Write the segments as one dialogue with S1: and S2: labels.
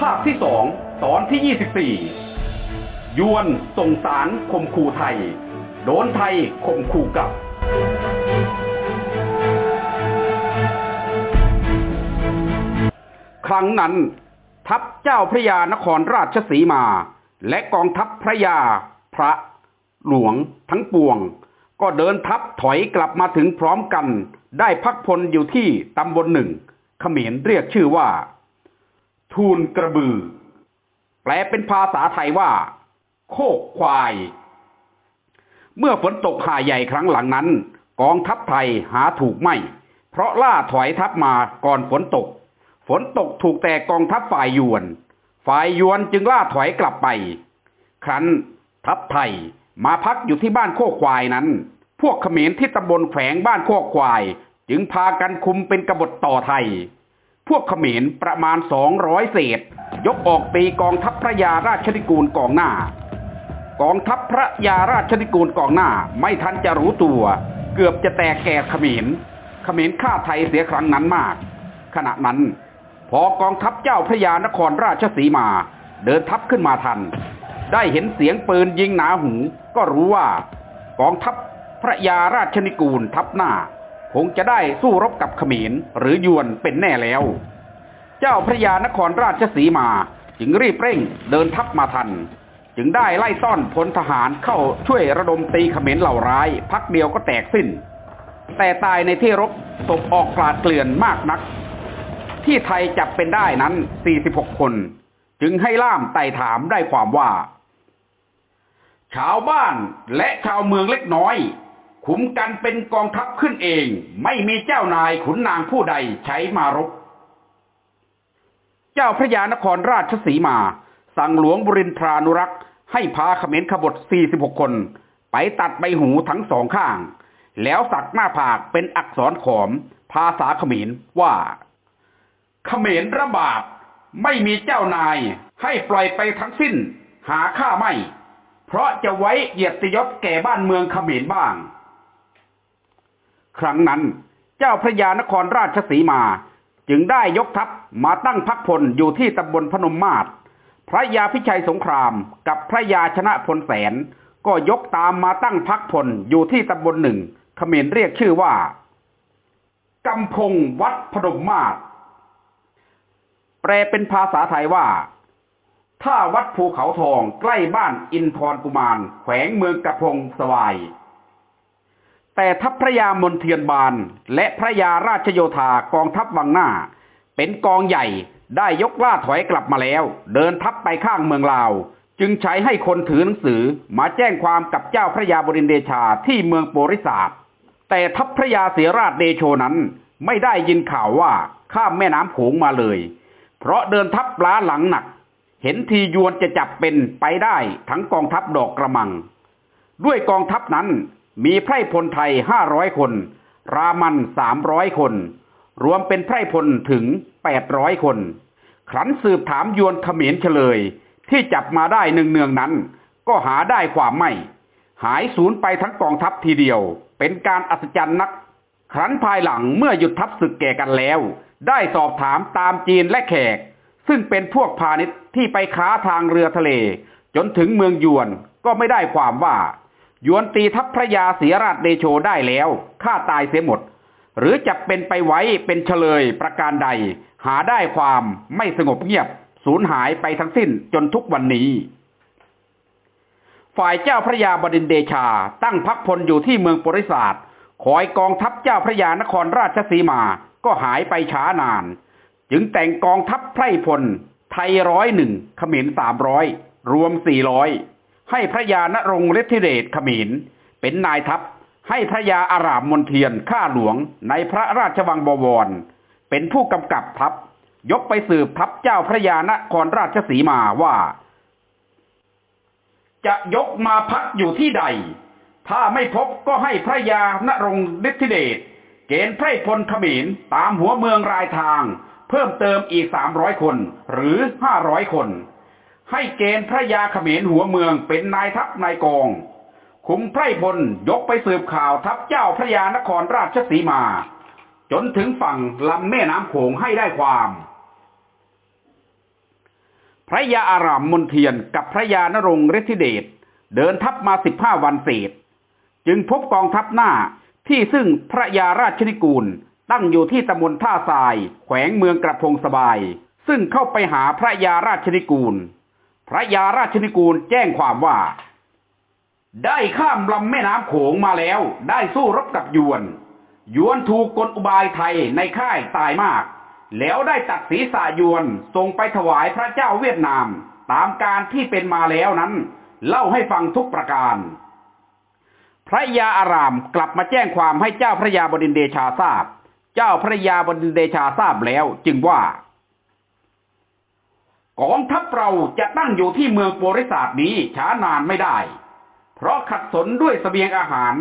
S1: ภาคที่สองตอนที่ยี่สิบสี่ยวนส่งสารข่มขู่ไทย โดนไทยข่มขู่กลับ ครั้งนั้น ทัพเจ้าพระยานครราชสีมา และกองทัพพระยา พระหลวงทั้งปวง ก็เดินทัพถอยกลับมาถึงพร้อมกัน ได้พักพลอยู่ที่ตำบลหนึ่งเขมรเรียกชื่อว่า ทูลกระบือ แปลเป็นภาษาไทยว่า โคกควาย เมื่อฝนตกหาใหญ่ครั้งหลังนั้น กองทัพไทยหาถูกไม่ เพราะล่าถอยทัพมาก่อนฝนตก ฝนตกถูกแต่กองทัพฝ่ายยวน ฝ่ายยวนจึงล่าถอยกลับไป ครั้นทัพไทยมาพักอยู่ที่บ้านโคกควายนั้น พวกเขมรที่ตำบลแขวงบ้านโคกควาย จึงพากันคุมเป็นกบฏต่อไทย พวกเขมรประมาณสองร้อยเศษ ยกออกตีกองทัพพระยาราชนิกูลกองหน้า กองทัพพระยาราชนิกูลกองหน้า ไม่ทันจะรู้ตัว เกือบจะแตกแก่เขมรเขมรฆ่าไทยเสียครั้งนั้นมาก ขณะนั้น พอกองทัพเจ้าพระยานครราชสีมา เดินทัพขึ้นมาทัน ได้เห็นเสียงปืนยิงหนาหู ก็รู้ว่ากองทัพพระยาราชนิกูลทัพหน้า คงจะได้สู้รบกับขมรหรือยวนเป็นแน่แล้ว เจ้าพระยานครราชสีมาจึงรีบเร่งเดินทัพมาทัน จึงได้ไล่ต้อนพลทหารเข้าช่วยระดมตีขมรเหล่าร้าย พักเดียวก็แตกสิ้น แต่ตายในที่รบศพออกกลาดเกลื่อนมากนัก ที่ไทยจับเป็นได้นั้น 46 คน จึงให้ล่ามไต่ถามได้ความว่า ชาวบ้านและชาวเมืองเล็กน้อย ขุมกันเป็นกองทัพขึ้นเอง ไม่มีเจ้านายขุนนางผู้ใดใช้มารบ เจ้าพระยานครราชสีมา สั่งหลวงบรินทรานุรักษ์ให้พาเขมรขบฏ 46 คน ไปตัดใบหูทั้งสองข้าง แล้วสักหน้าผากเป็นอักษรขอม ภาษาเขมรว่า เขมรระบาดไม่มีเจ้านายให้ปล่อยไปทั้งสิ้น หาค่าไม่ เพราะจะไว้เหยียดยศแก่บ้านเมืองเขมรบ้าง ครั้งนั้น เจ้าพระยานครราชสีมา จึงได้ยกทัพมาตั้งพักพลอยู่ที่ตำบลพนมมาศพระยาพิชัยสงครามกับพระยาชนะพลแสน ก็ยกตามมาตั้งพักพลอยู่ที่ตำบลหนึ่งเขมรเรียกชื่อว่ากำพงวัดพนมมาศแปลเป็นภาษาไทยว่า ถ้าวัดภูเขาทองใกล้บ้านอินทรกุมาร แขวงเมืองกระพงสวาย แต่ทัพพระยามนเทียนบาน และพระยาราชโยธากองทัพวังหน้า เป็นกองใหญ่ได้ยกล่าถอยกลับมาแล้ว เดินทัพไปข้างเมืองลาว จึงใช้ให้คนถือหนังสือมาแจ้งความกับเจ้าพระยาบรินเดชาที่เมืองโปริศาสแต่ทัพพระยาเสียราชเดโชนั้น ไม่ได้ยินข่าวว่าข้ามแม่น้ำโขงมาเลย เพราะเดินทัพปลาหลังหนัก เห็นทียวนจะจับเป็นไปได้ทั้งกองทัพดอกกระมัง ด้วยกองทัพนั้น มีไพร่พลไทยห้าร้อยคน รามันสามร้อยคน รวมเป็นไพร่พลถึงแปดร้อยคน ครั้นสืบถามยวนเขมรเฉลย ที่จับมาได้หนึ่งเนืองนั้น ก็หาได้ความไม่ หายสูญไปทั้งกองทัพทีเดียว เป็นการอัศจรรย์นัก ครั้นภายหลังเมื่อหยุดทัพศึกแก่กันแล้ว ได้สอบถามตามจีนและแขก ซึ่งเป็นพวกพาณิชย์ที่ไปค้าทางเรือทะเล จนถึงเมืองยวนก็ไม่ได้ความว่า ยวนตีทัพพระยาเสียราชเดโชได้แล้วฆ่าตายเสียหมด หรือจะเป็นไปไว้เป็นเฉลยประการใด หาได้ความไม่สงบเงียบสูญหายไปทั้งสิ้นจนทุกวันนี้ ฝ่ายเจ้าพระยาบดินเดชาตั้งพักพลอยู่ที่เมืองปริศาสคอยกองทัพเจ้าพระยานครราชสีมาก็หายไปช้านาน จึงแต่งกองทัพไพร่พล ไทยร้อยหนึ่งขมิสามร้อยรวมสี่ร้อย ให้พระยานรงฤทธิเดชขมินเป็นนายทัพ ให้พระยาอารามมนเทียนข้าหลวงในพระราชวังบวร เป็นผู้กำกับทัพ ยกไปสืบทัพเจ้าพระยานครราชสีมาว่า จะยกมาพักอยู่ที่ใด ถ้าไม่พบก็ให้พระยานรงฤทธิเดชเกณฑ์ไพรพลขมินตามหัวเมืองรายทาง เพิ่มเติมอีกสามร้อยคนหรือห้าร้อยคน ให้เกณฑ์พระยาขมินหัวเมืองเป็นนายทัพนายกองคุมไพร่พลยกไปสืบข่าวทัพเจ้าพระยานครราชสีมา จนถึงฝั่งลำแม่น้ำโขงให้ได้ความ พระยาอารามมนเทียนกับพระยานรงฤทธิเดชเดินทัพมาสิบห้าวันเศษ จึงพบกองทัพหน้าที่ซึ่งพระยาราชนิกูลตั้งอยู่ที่ตำบลท่าทราย แขวงเมืองกระพงสบาย ซึ่งเข้าไปหาพระยาราชนิกูล พระยาราชนิกูลแจ้งความว่า ได้ข้ามลำแม่น้ำโขงมาแล้ว ได้สู้รบกับยวน ยวนถูกกลอุบายไทยในค่ายตายมาก แล้วได้ตัดศีรษะยวนส่งไปถวายพระเจ้าเวียดนาม ตามการที่เป็นมาแล้วนั้น เล่าให้ฟังทุกประการ พระยาอารามกลับมาแจ้งความให้เจ้าพระยาบดินเดชาทราบ เจ้าพระยาบดินเดชาทราบแล้วจึงว่า กองทัพเราจะตั้งอยู่ที่เมืองโปริศาสนี้ช้านานไม่ได้ เพราะขัดสนด้วยสเสบียงอาหาร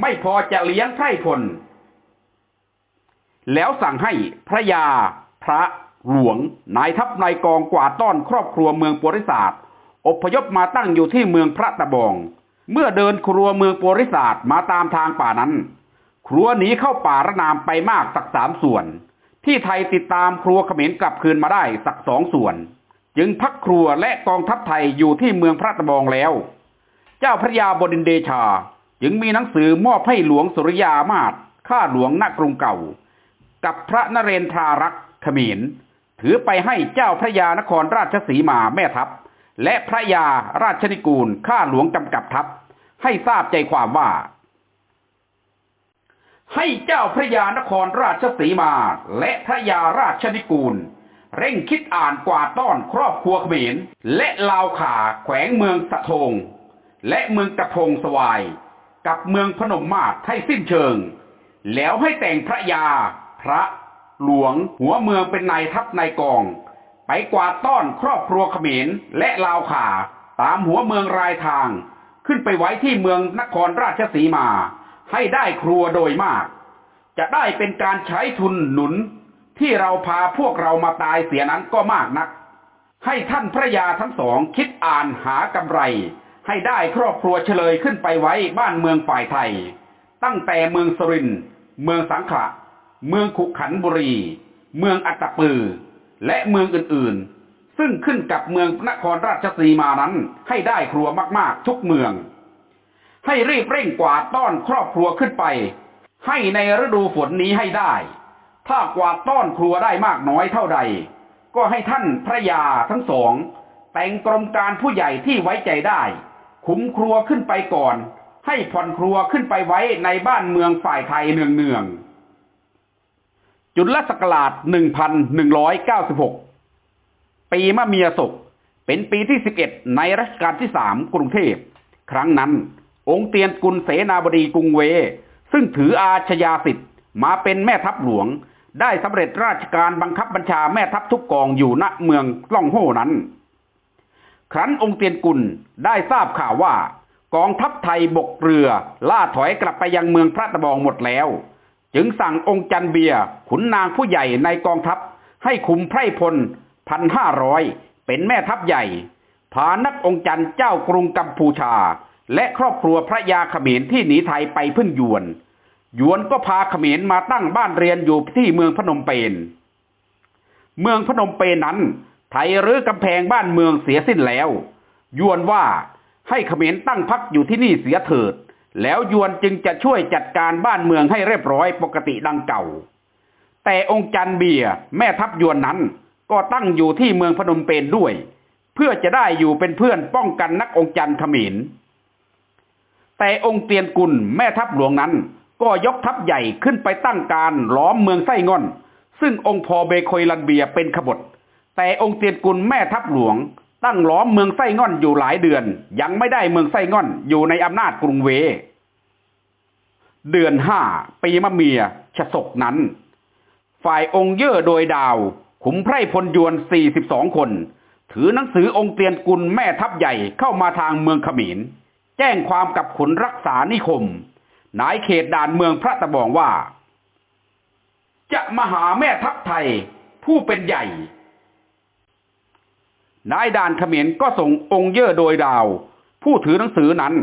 S1: ไม่พอจะเลี้ยงไพร่พล แล้วสั่งให้พระยา พระหลวง นายทัพนายกองกว่าต้อนครอบครัวเมืองโปริศาสอพยพมาตั้งอยู่ที่เมืองพระตะบอง เมื่อเดินครัวเมืองโปริศาสมาตามทางป่านั้น ครัวหนีเข้าป่าระนามไปมากสักสามส่วน ที่ไทยติดตามครัวเขมรกลับคืนมาได้สักสองส่วน จึงพักครัวและกองทัพไทยอยู่ที่เมืองพระตะบองแล้ว เจ้าพระยาบดินเดชาจึงมีหนังสือมอบให้หลวงสุริยามาศข้าหลวงณกรุงเก่า กับพระนเรนทรารักษ์เขมรถือไปให้เจ้าพระยานครราชสีมาแม่ทัพ และพระยาราชนิกูลข้าหลวงกำกับทัพ ให้ทราบใจความว่า ให้เจ้าพระยานครราชสีมา และพระยาราชนิกูล เร่งคิดอ่านกว่าต้อนครอบครัวเขมร และลาวขาแขวงเมืองสะทง และเมืองกระพงสวาย กับเมืองพนมมาศให้สิ้นเชิง แล้วให้แต่งพระยา พระ หลวง หัวเมืองเป็นนายทัพนายกอง ไปกวาดต้อนครอบครัวเขมร และลาวขาตามหัวเมืองรายทาง ขึ้นไปไว้ที่เมืองนครราชสีมา ให้ได้ครัวโดยมาก จะได้เป็นการใช้ทุนหนุน ที่เราพาพวกเรามาตายเสียนั้นก็มากนัก ให้ท่านพระยาทั้งสองคิดอ่านหากำไร ให้ได้ครอบครัวเฉลยขึ้นไปไว้บ้านเมืองฝ่ายไทย ตั้งแต่เมืองสรินเมืองสังขละเมืองขุขันบุรี เมืองอัตตปือ และเมืองอื่นๆ ซึ่งขึ้นกับเมืองนครราชสีมานั้น ให้ได้ครัวมากๆ ทุกเมือง ให้รีบเร่งกวาดต้อนครอบครัวขึ้นไป ให้ในฤดูฝนนี้ให้ได้ ถ้ากวาดต้อนครัวได้มากน้อยเท่าใด ก็ให้ท่านพระยาทั้งสอง แต่งกรมการผู้ใหญ่ที่ไว้ใจได้ คุมครัวขึ้นไปก่อน ให้ผ่อนครัวขึ้นไปไว้ในบ้านเมืองฝ่ายไทยเนืองๆจุลศักราช 1196 ปีมะเมียศกเป็นปีที่ 11 ในรัชกาลที่สามกรุงเทพ ครั้งนั้น องค์เตียนกุลเสนาบดีกรุงเว ซึ่งถืออาชญาสิทธิ์มาเป็นแม่ทัพหลวง ได้สำเร็จราชการบังคับบัญชาแม่ทัพทุกกองอยู่ณเมืองกล้องโห่นั้น ครั้นองค์เตียนกุลได้ทราบข่าวว่า กองทัพไทยบกเรือ ล่าถอยกลับไปยังเมืองพระตะบองหมดแล้ว จึงสั่งองค์จันเบียขุนนางผู้ใหญ่ในกองทัพ ให้คุมไพรพลพันห้าร้อยเป็นแม่ทัพใหญ่ พานักองค์จันเจ้ากรุงกัมพูชา และครอบครัวพระยาเขมรที่หนีไทยไปพึ่งยวน ยวนก็พาเขมรมาตั้งบ้านเรียนอยู่ที่เมืองพนมเปญ เมืองพนมเปญนั้น ไทยรื้อกำแพงบ้านเมืองเสียสิ้นแล้ว ยวนว่าให้เขมรตั้งพักอยู่ที่นี่เสียเถิด แล้วยวนจึงจะช่วยจัดการบ้านเมืองให้เรียบร้อยปกติดังเก่า แต่องค์จันเบียแม่ทัพยวนนั้นก็ตั้งอยู่ที่เมืองพนมเปญด้วย เพื่อจะได้อยู่เป็นเพื่อนป้องกันนักองค์จันเขมรแต่องค์เตียนกุลแม่ทัพหลวงนั้น ก็ยกทัพใหญ่ขึ้นไปตั้งการล้อมเมืองไส้ง่อน ซึ่งองค์พอเบโคยลันเบียเป็นขบฏ แต่องค์เตียนกุลแม่ทัพหลวง ตั้งล้อมเมืองไส้ง่อนอยู่หลายเดือน ยังไม่ได้เมืองไส้ง่อนอยู่ในอำนาจกรุงเว เดือนห้าปีมะเมียฉศกนั้น ฝ่ายองค์เย่อโดยดาว ขุมไพรพลยวน 42 คน ถือหนังสือองค์เตียนกุลแม่ทัพใหญ่เข้ามาทางเมืองขมินแจ้งความกับขุนรักษานิคม นายเขตด่านเมืองพระตะบองว่า จะมาหาแม่ทัพไทยผู้เป็นใหญ่ นายด่านเขมรก็ส่งองค์เย่อโดยดาว ผู้ถือหนังสือนั้น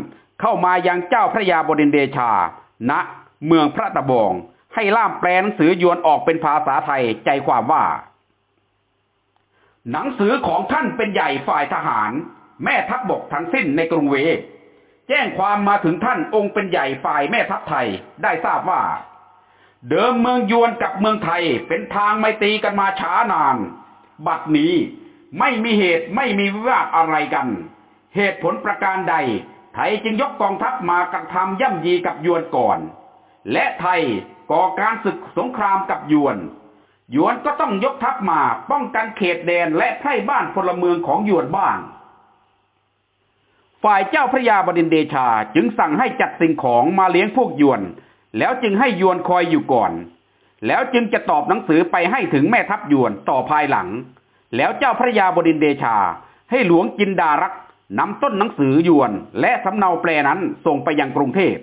S1: เข้ามายังเจ้าพระยาบดินเดชา ณ เมืองพระตะบอง ให้ล่ามแปลหนังสือยวนออกเป็นภาษาไทยใจความว่า หนังสือของท่านเป็นใหญ่ฝ่ายทหาร แม่ทัพบกทั้งสิ้นในกรุงเว แจ้งความมาถึงท่านองค์เป็นใหญ่ฝ่ายแม่ทัพไทยได้ทราบว่า เดิมเมืองยวนกับเมืองไทยเป็นทางไม่ตีกันมาช้านาน บัดนี้ไม่มีเหตุไม่มีวิวาทอะไรกัน เหตุผลประการใด ไทยจึงยกกองทัพมากระทำย่ำยีกับยวนก่อน และไทยก่อการศึกสงครามกับยวน ยวนก็ต้องยกทัพมาป้องกันเขตแดนและไพร่บ้านพลเมืองของยวนบ้าง ฝ่ายเจ้าพระยาบดินเดชาจึงสั่งให้จัดสิ่งของมาเลี้ยงพวกยวน แล้วจึงให้ยวนคอยอยู่ก่อน แล้วจึงจะตอบหนังสือไปให้ถึงแม่ทัพยวนต่อภายหลัง แล้วเจ้าพระยาบดินเดชา ให้หลวงจินดารักนำต้นหนังสือยวน และสำเนาแปลนั้นส่งไปยังกรุงเทพ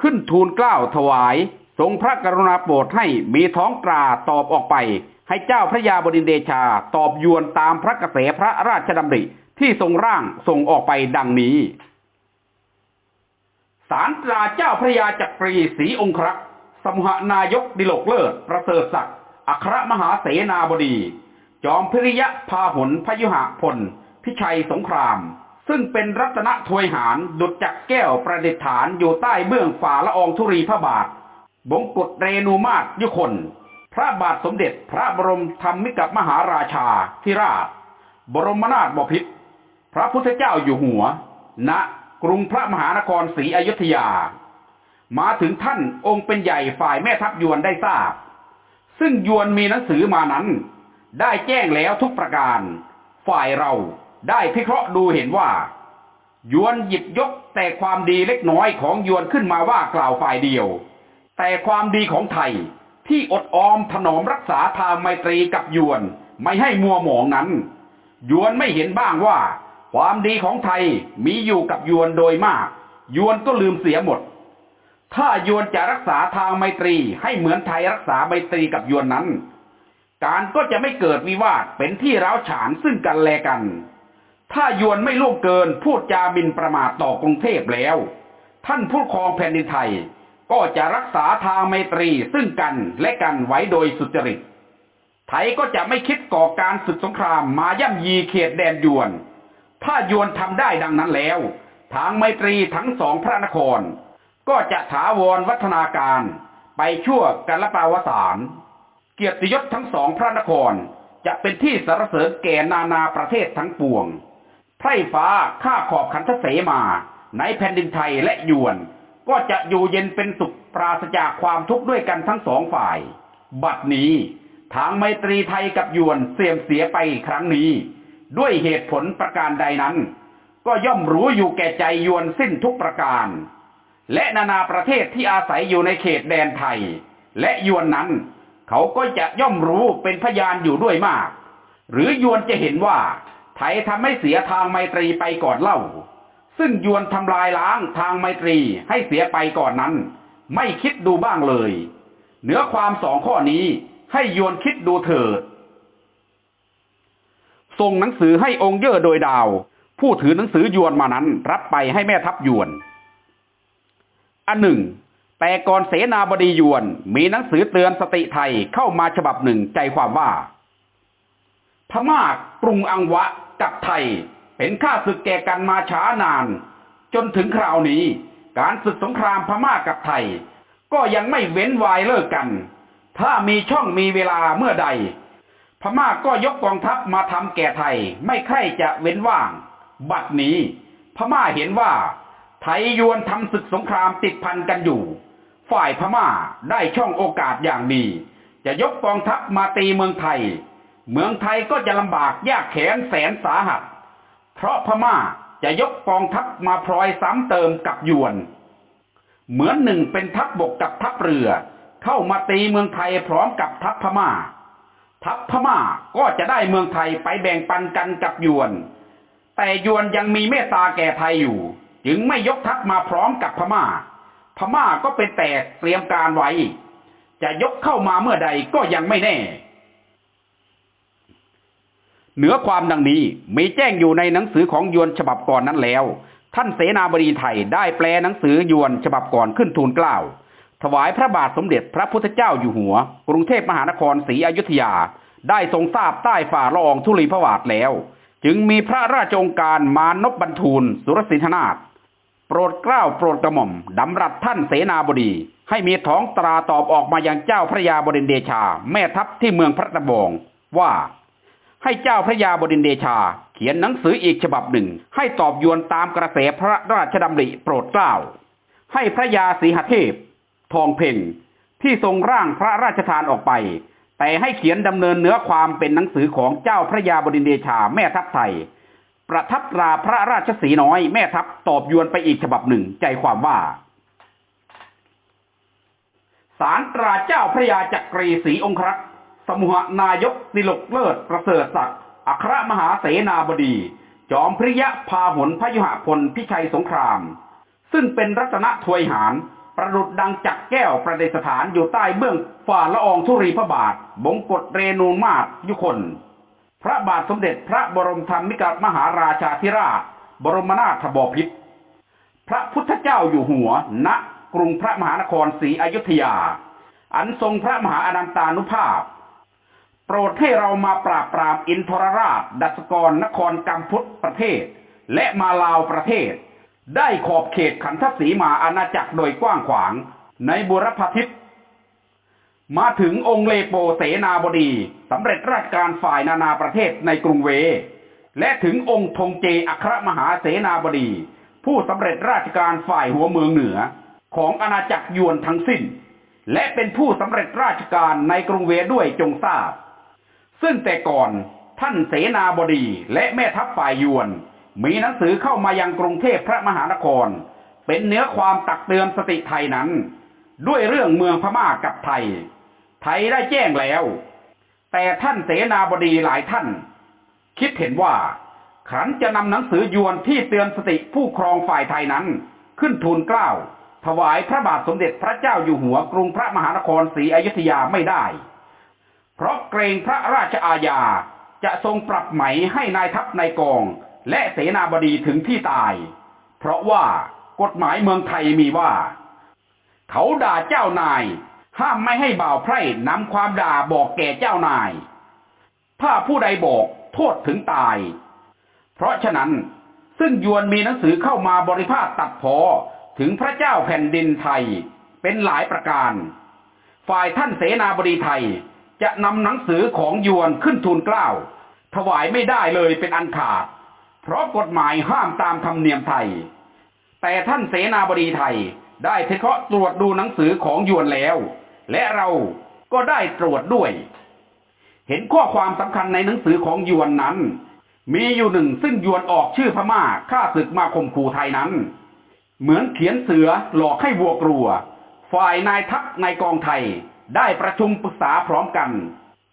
S1: ขึ้นทูลเกล้าถวาย ทรงพระกรุณาโปรดให้มีท้องตราตอบออกไป ให้เจ้าพระยาบดินเดชา ตอบยวนตามพระกระแสพระราชดำริ ที่ทรงร่างส่งออกไปดังนี้ สารตราเจ้าพระยาจักรีศรีองครักษ์สมหนายกดิโลกเลิศ ประเสริฐศักดิ์อัครมหาเสนาบดี จอมพิริยะพาหนพยุหะพล พิชัยสงคราม ซึ่งเป็นรัตนทวยหารดุจจักแก้วประดิษฐานอยู่ใต้เบื้องฝ่าละอองธุรีพระบาท บงกฎเรนูมาศยุคน พระบาทสมเด็จพระบรมธรรมิกมหาราชาธิราช บรมนาถบพิตร พระพุทธเจ้าอยู่หัว ณกรุงพระมหานครศรีอยุธยา มาถึงท่านองค์เป็นใหญ่ฝ่ายแม่ทัพยวนได้ทราบ ซึ่งยวนมีหนังสือมานั้น ได้แจ้งแล้วทุกประการ ฝ่ายเราได้พิเคราะห์ดูเห็นว่า ยวนหยิบยกแต่ความดีเล็กน้อยของยวนขึ้นมาว่ากล่าวฝ่ายเดียว แต่ความดีของไทยที่อดออมถนอมรักษาทางไมตรีกับยวนไม่ให้มัวหมองนั้น ยวนไม่เห็นบ้างว่า ความดีของไทยมีอยู่กับยวนโดยมาก ยวนก็ลืมเสียหมด ถ้ายวนจะรักษาทางไมตรีให้เหมือนไทยรักษาไมตรีกับยวนนั้น การก็จะไม่เกิดวิวาทเป็นที่ร้าวฉานซึ่งกันและกัน ถ้ายวนไม่ล่วงเกินพูดจาบินประมาทต่อกรุงเทพแล้ว ท่านผู้ครองแผ่นดินไทยก็จะรักษาทางไมตรีซึ่งกันและกันไว้โดยสุจริต ไทยก็จะไม่คิดก่อการศึกสงครามมาย่ำยีเขตแดนยวน ถ้ายวนทำได้ดังนั้นแล้ว ทางไมตรีทั้งสองพระนคร ก็จะถาวรวัฒนาการไปชั่วกันละปาวสารเกียรติยศทั้งสองพระนครจะเป็นที่สรรเสริญแก่นานาประเทศทั้งปวง ไพร่ฟ้าข้าขอบขันทเสมาในแผ่นดินไทยและยวน ก็จะอยู่เย็นเป็นสุขปราศจากความทุกข์ด้วยกันทั้งสองฝ่าย บัดนี้ทางไมตรีไทยกับยวนเสื่อมเสียไปครั้งนี้ ด้วยเหตุผลประการใดนั้น ก็ย่อมรู้อยู่แก่ใจยวนสิ้นทุกประการ และนานาประเทศที่อาศัยอยู่ในเขตแดนไทย และยวนนั้น เขาก็จะย่อมรู้เป็นพยานอยู่ด้วยมาก หรือยวนจะเห็นว่าไทยทำให้เสียทางไมตรีไปก่อนเล่า ซึ่งยวนทำลายล้างทางไมตรีให้เสียไปก่อนนั้น ไม่คิดดูบ้างเลย เหนือความสองข้อนี้ให้ยวนคิดดูเถิด ส่งหนังสือให้องค์เย่อโดยดาว ผู้ถือหนังสือยวนมานั้น รับไปให้แม่ทัพยวน อันหนึ่ง แต่ก่อนเสนาบดียวน มีหนังสือเตือนสติไทยเข้ามาฉบับหนึ่งใจความว่า พม่ากรุงอังวะกับไทย เป็นข้าศึกแก่กันมาช้านาน จนถึงคราวนี้ การศึกสงครามพม่ากับไทย ก็ยังไม่เว้นวายเลิกกัน ถ้ามีช่องมีเวลาเมื่อใด พม่าก็ยกกองทัพมาทำแก่ไทย ไม่ใคร่จะเว้นว่าง บัดนี้ พม่าเห็นว่า ไทยยวนทำศึกสงครามติดพันกันอยู่ ฝ่ายพม่าได้ช่องโอกาสอย่างดี จะยกกองทัพมาตีเมืองไทย เมืองไทยก็จะลำบากยากแขนแสนสาหัส เพราะพม่าจะยกกองทัพมาพลอยซ้ำเติมกับยวน เหมือนหนึ่งเป็นทัพบบกกับทัพเรือ เข้ามาตีเมืองไทยพร้อมกับทัพพม่า ทัพพม่าก็จะได้เมืองไทยไปแบ่งปันกันกับยวน แต่ยวนยังมีเมตตาแก่ไทยอยู่ จึงไม่ยกทัพมาพร้อมกับพม่า พม่าก็เป็นแตกเตรียมการไว้ จะยกเข้ามาเมื่อใดก็ยังไม่แน่ เหนือความดังนี้มีแจ้งอยู่ในหนังสือของยวนฉบับก่อนนั้นแล้ว ท่านเสนาบดีไทยได้แปลหนังสือยวนฉบับก่อนขึ้นทูลเกล้า ถวายพระบาทสมเด็จพระพุทธเจ้าอยู่หัว กรุงเทพมหานครศรีอยุธยา ได้ทรงทราบใต้ฝ่าละอองธุลีพระบาทแล้ว จึงมีพระราชองการมานพบรรทูล สุรสินธนาถโปรดเกล้าโปรดกระหม่อมดำรัสท่านเสนาบดี ให้มีท้องตราตอบออกมายังเจ้าพระยาบดินเดชา แม่ทัพที่เมืองพระตะบองว่า ให้เจ้าพระยาบดินเดชา เขียนหนังสืออีกฉบับหนึ่ง ให้ตอบยวนตามกระแสพระราชดำริโปรดเกล้า ให้พระยาศรีหเทพ ทองเพ่งที่ทรงร่างพระราชทานออกไป แต่ให้เขียนดำเนินเนื้อความเป็นหนังสือของเจ้าพระยาบดินเดชาแม่ทัพไทย ประทับตราพระราชสีน้อยแม่ทัพตอบยวนไปอีกฉบับหนึ่งใจความว่าสารตราเจ้าพระยาจักรีศรีองครักษ์สมุหนายกติลกเลิศประเสริฐศักดิ์อัครมหาเสนาบดี จอมพริยะพาหนพยุหพลพิชัยสงคราม ซึ่งเป็นรัตนถวยหาร ประดุดดังจักแก้วประเดสถานอยู่ใต้เบื้องฝ่าละอองธุรีพระบาท บงกฎเรนูมาศยุคน พระบาทสมเด็จพระบรมธรรมิกมหาราชาธิราช บรมนาถบพิตรพระพุทธเจ้าอยู่หัว ณกรุงพระมหานครศรีอยุธยา อันทรงพระมหาอนันตานุภาพ โปรดให้เรามาปราบปรามอินทรราช ดัชกรนครกัมพุทธประเทศ และมาลาวประเทศ ได้ขอบเขตขันทศีมาอาณาจักรโดยกว้างขวางในบุรพทิศมาถึงองค์เลโปเสนาบดีสำเร็จราชการฝ่ายนานาประเทศในกรุงเว และถึงองค์ธงเจอัครมหาเสนาบดี ผู้สำเร็จราชการฝ่ายหัวเมืองเหนือ ของอาณาจักรยวนทั้งสิ้น และเป็นผู้สำเร็จราชการในกรุงเวด้วยจงทราบ ซึ่งแต่ก่อนท่านเสนาบดีและแม่ทัพฝ่ายยวน มีหนังสือเข้ามายังกรุงเทพพระมหานคร เป็นเนื้อความตักเตือนสติไทยนั้น ด้วยเรื่องเมืองพม่ากับไทย ไทยได้แจ้งแล้ว แต่ท่านเสนาบดีหลายท่าน คิดเห็นว่าขันจะนำหนังสือยวนที่เตือนสติผู้ครองฝ่ายไทยนั้น ขึ้นทูลเกล้าถวายพระบาทสมเด็จพระเจ้าอยู่หัวกรุงพระมหานครศรีอยุธยาไม่ได้ เพราะเกรงพระราชอาญาจะทรงปรับไหมให้นายทัพนายกอง และเสนาบดีถึงที่ตาย เพราะว่ากฎหมายเมืองไทยมีว่า เขาด่าเจ้านาย ห้ามไม่ให้บ่าวไพร่นำความด่าบอกแก่เจ้านาย ถ้าผู้ใดบอกโทษถึงตาย เพราะฉะนั้นซึ่งยวนมีหนังสือเข้ามาบริพาทตัดพอถึงพระเจ้าแผ่นดินไทยเป็นหลายประการ ฝ่ายท่านเสนาบดีไทยจะนำหนังสือของยวนขึ้นทูลเกล้า ถวายไม่ได้เลยเป็นอันขาด เพราะกฎหมายห้ามตามธรรมเนียมไทย แต่ท่านเสนาบดีไทยได้เทเคาะตรวจดูหนังสือของยวนแล้ว และเราก็ได้ตรวจด้วย เห็นข้อความสำคัญในหนังสือของยวนนั้น มีอยู่หนึ่งซึ่งยวนออกชื่อพม่าฆ่าศึกมาข่มขู่ไทยนั้น เหมือนเขียนเสือหลอกให้วัวกลัว ฝ่ายนายทัพในกองไทยได้ประชุมปรึกษาพร้อมกัน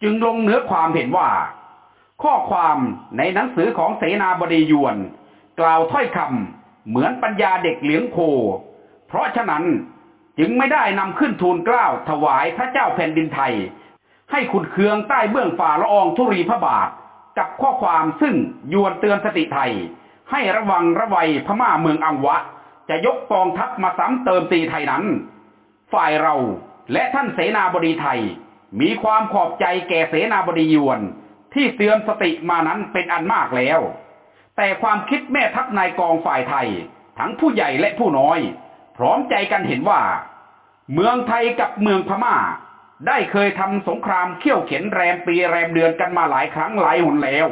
S1: จึงลงเนื้อความเห็นว่า ข้อความในหนังสือของเสนาบดียวน กล่าวถ้อยคำเหมือนปัญญาเด็กเลี้ยงโค เพราะฉะนั้นจึงไม่ได้นำขึ้นทูลเกล้าถวายพระเจ้าแผ่นดินไทย ให้ขุดเคืองใต้เบื้องฝ่าละอองธุรีพระบาท กับข้อความซึ่งยวนเตือนสติไทย ให้ระวังระวัยพม่าเมืองอังวะ จะยกกองทัพมาซ้ำเติมตีไทยนั้น ฝ่ายเราและท่านเสนาบดีไทย มีความขอบใจแก่เสนาบดียวน ที่เตือนสติมานั้นเป็นอันมากแล้ว แต่ความคิดแม่ทัพนายกองฝ่ายไทย ทั้งผู้ใหญ่และผู้น้อย พร้อมใจกันเห็นว่า เมืองไทยกับเมืองพม่า ได้เคยทำสงครามเขี่ยวเข็นแรมปีแรมเดือนกันมาหลายครั้งหลายหนแล้ว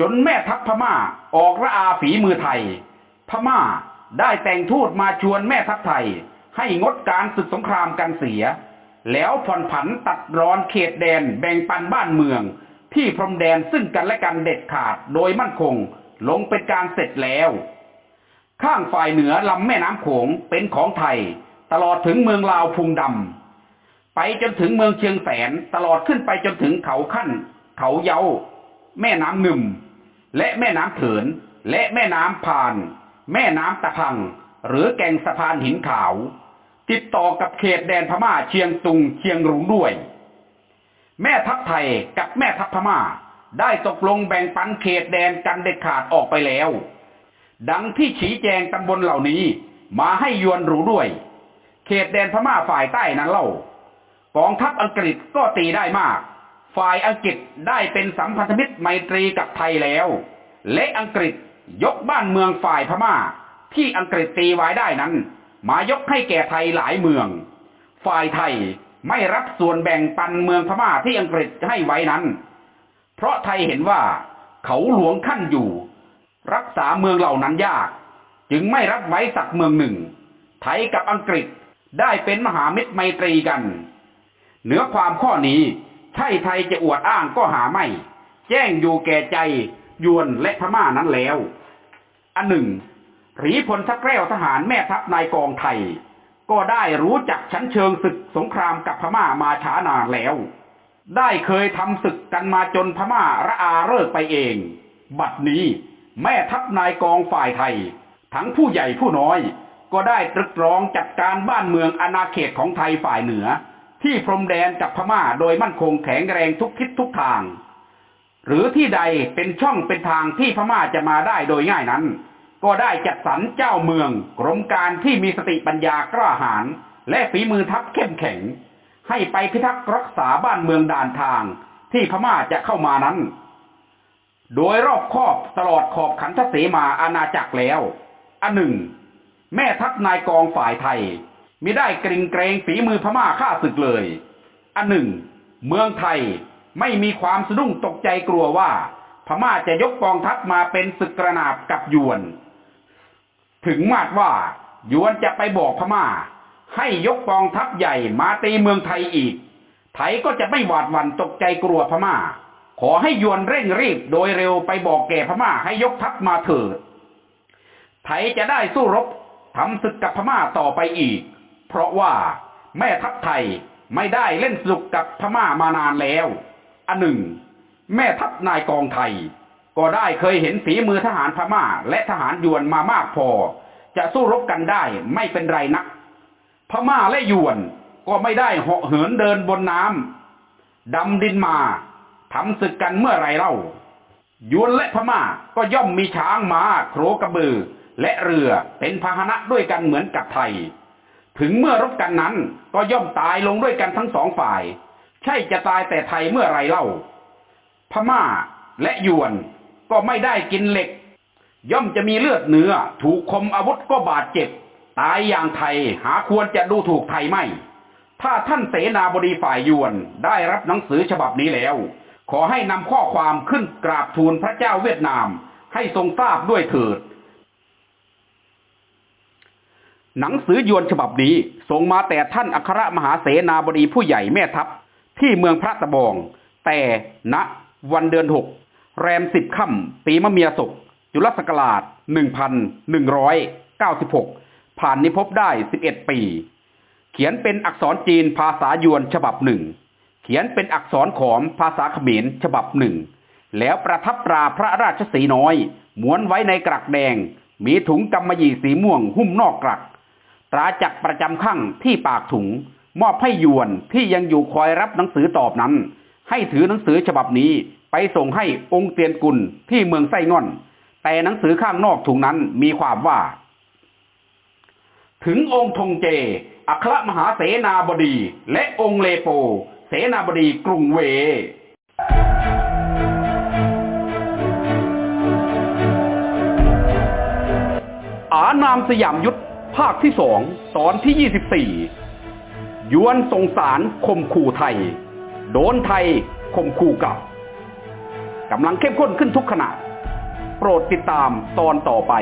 S1: จนแม่ทัพพม่าออกระอาฝีมือไทย พม่าได้แต่งทูตมาชวนแม่ทัพไทย ให้งดการศึกสงครามกันเสีย แล้วผ่อนผันตัดรอนเขตแดนแบ่งปันบ้านเมือง ที่พรมแดนซึ่งกันและกันเด็ดขาดโดยมั่นคงลงเป็นการเสร็จแล้ว ข้างฝ่ายเหนือลำแม่น้ำโขงเป็นของไทย ตลอดถึงเมืองลาวพุงดำไปจนถึงเมืองเชียงแสนตลอดขึ้นไปจนถึงเขาขั้น เขาเยาแม่น้ำงึมและแม่น้ำเถิน และแม่น้ำพาน แม่น้ำตะพัง หรือแก่งสะพานหินขาว ติดต่อกับเขตแดนพม่าเชียงตุงเชียงรุงด้วย แม่ทัพไทยกับแม่ทัพพม่า ได้ตกลงแบ่งปันเขตแดนกันเด็ดขาดออกไปแล้ว ดังที่ชี้แจงตำบลเหล่านี้มาให้ยวนรู้ด้วย เขตแดนพม่าฝ่ายใต้นั้นเล่ากองทัพอังกฤษก็ตีได้มาก ฝ่ายอังกฤษได้เป็นสัมพันธมิตรไมตรีกับไทยแล้ว และอังกฤษยกบ้านเมืองฝ่ายพม่า ที่อังกฤษตีไว้ได้นั้น มายกให้แก่ไทยหลายเมือง ฝ่ายไทย ไม่รับส่วนแบ่งปันเมืองพม่าที่อังกฤษให้ไว้นั้น เพราะไทยเห็นว่าเขาหลวงขั้นอยู่ รักษาเมืองเหล่านั้นยาก จึงไม่รับไว้สักเมืองหนึ่ง ไทยกับอังกฤษได้เป็นมหามิตรไมตรีกัน เหนือความข้อนี้ใช่ไทยจะอวดอ้างก็หาไม่ แจ้งอยู่แก่ใจยวนและพม่านั้นแล้ว อันหนึ่งหรีพลทักแก้วทหารแม่ทัพนายกองไทย ก็ได้รู้จักชั้นเชิงศึกสงครามกับพม่ามาช้านานแล้ว ได้เคยทำศึกกันมาจนพม่าระอาเลิกไปเอง บัดนี้แม่ทัพนายกองฝ่ายไทย ทั้งผู้ใหญ่ผู้น้อย ก็ได้ตรึกตรองจัดการบ้านเมืองอาณาเขตของไทยฝ่ายเหนือ ที่พรมแดนกับพม่าโดยมั่นคงแข็งแรงทุกทิศทุกทาง หรือที่ใดเป็นช่องเป็นทางที่พม่าจะมาได้โดยง่ายนั้น ก็ได้จัดสรรเจ้าเมืองกรมการที่มีสติปัญญากล้าหาญและฝีมือทัพเข้มแข็ง ให้ไปพิทักษ์รักษาบ้านเมืองด่านทางที่พม่าจะเข้ามานั้น โดยรอบครอบตลอดขอบขันทเสมาอาณาจักรแล้ว อันหนึ่ง แม่ทัพนายกองฝ่ายไทยมิได้กริงเกรงฝีมือพม่าฆ่าศึกเลย อันหนึ่ง เมืองไทยไม่มีความสะดุ้งตกใจกลัวว่า พม่าจะยกกองทัพมาเป็นศึกกระนาบกับยวน ถึงมาดว่ายวนจะไปบอกพม่า ให้ยกกองทัพใหญ่มาตีเมืองไทยอีก ไทยก็จะไม่หวาดหวั่นตกใจกลัวพม่า ขอให้ยวนเร่งรีบโดยเร็วไปบอกแก่พม่าให้ยกทัพมาเถิด ไทยจะได้สู้รบทำศึกกับพม่าต่อไปอีก เพราะว่าแม่ทัพไทยไม่ได้เล่นสนุกกับพม่ามานานแล้ว อันหนึ่ง แม่ทัพนายกองไทย ก็ได้เคยเห็นฝีมือทหารพม่า และทหารยวนมามากพอ จะสู้รบกันได้ไม่เป็นไรนัก พม่าและยวนก็ไม่ได้เหาะเหินเดินบนน้ำดำดินมาทำศึกกันเมื่อไรเล่ายวนและพม่าก็ย่อมมีช้างมา้าโครกระบือ และเรือเป็นพาหนะด้วยกันเหมือนกับไทย ถึงเมื่อรบกันนั้นก็ย่อมตายลงด้วยกันทั้งสองฝ่าย ใช่จะตายแต่ไทยเมื่อไรเล่า พม่าและยวน ก็ไม่ได้กินเหล็ก ย่อมจะมีเลือดเนื้อ ถูกคมอาวุธก็บาดเจ็บ ตายอย่างไทยหาควรจะดูถูกไทยไม่ ถ้าท่านเสนาบดีฝ่ายยวนได้รับหนังสือฉบับนี้แล้ว ขอให้นำข้อความขึ้นกราบทูลพระเจ้าเวียดนาม ให้ทรงทราบด้วยเถิด หนังสือยวนฉบับนี้ส่งมาแต่ท่านอัครมหาเสนาบดีผู้ใหญ่แม่ทัพที่เมืองพระตะบอง แต่ณวันเดือนหก แรมสิบค่ำปีมะเมียศกจุลศักราชหนึ่งพันหนึ่งร้อยเก้าสิบหกผ่านนิพบได้สิบเอ็ดปี เขียนเป็นอักษรจีนภาษายวนฉบับหนึ่ง เขียนเป็นอักษรขอมภาษาเขมรฉบับหนึ่ง แล้วประทับตราพระราชสีน้อย ม้วนไว้ในกรักแดง มีถุงกำมะหยี่สีม่วงหุ้มนอกกรัก ตราจักประจำข้างที่ปากถุง มอบให้ยวนที่ยังอยู่คอยรับหนังสือตอบนั้น ให้ถือหนังสือฉบับนี้ ไปส่งให้องค์เตียนกุลที่เมืองไส้ง่อน แต่หนังสือข้างนอกถุงนั้นมีความว่า ถึงองค์ธงเจ อัครมหาเสนาบดี และองค์เลโป เสนาบดีกรุงเวอานามสยามยุทธภาคที่สองตอนที่24ยวนสงสารคมขู่ไทย โดนไทยคมขู่กลับ กำลังเข้มข้นขึ้นทุกขณะ โปรดติดตามตอนต่อไป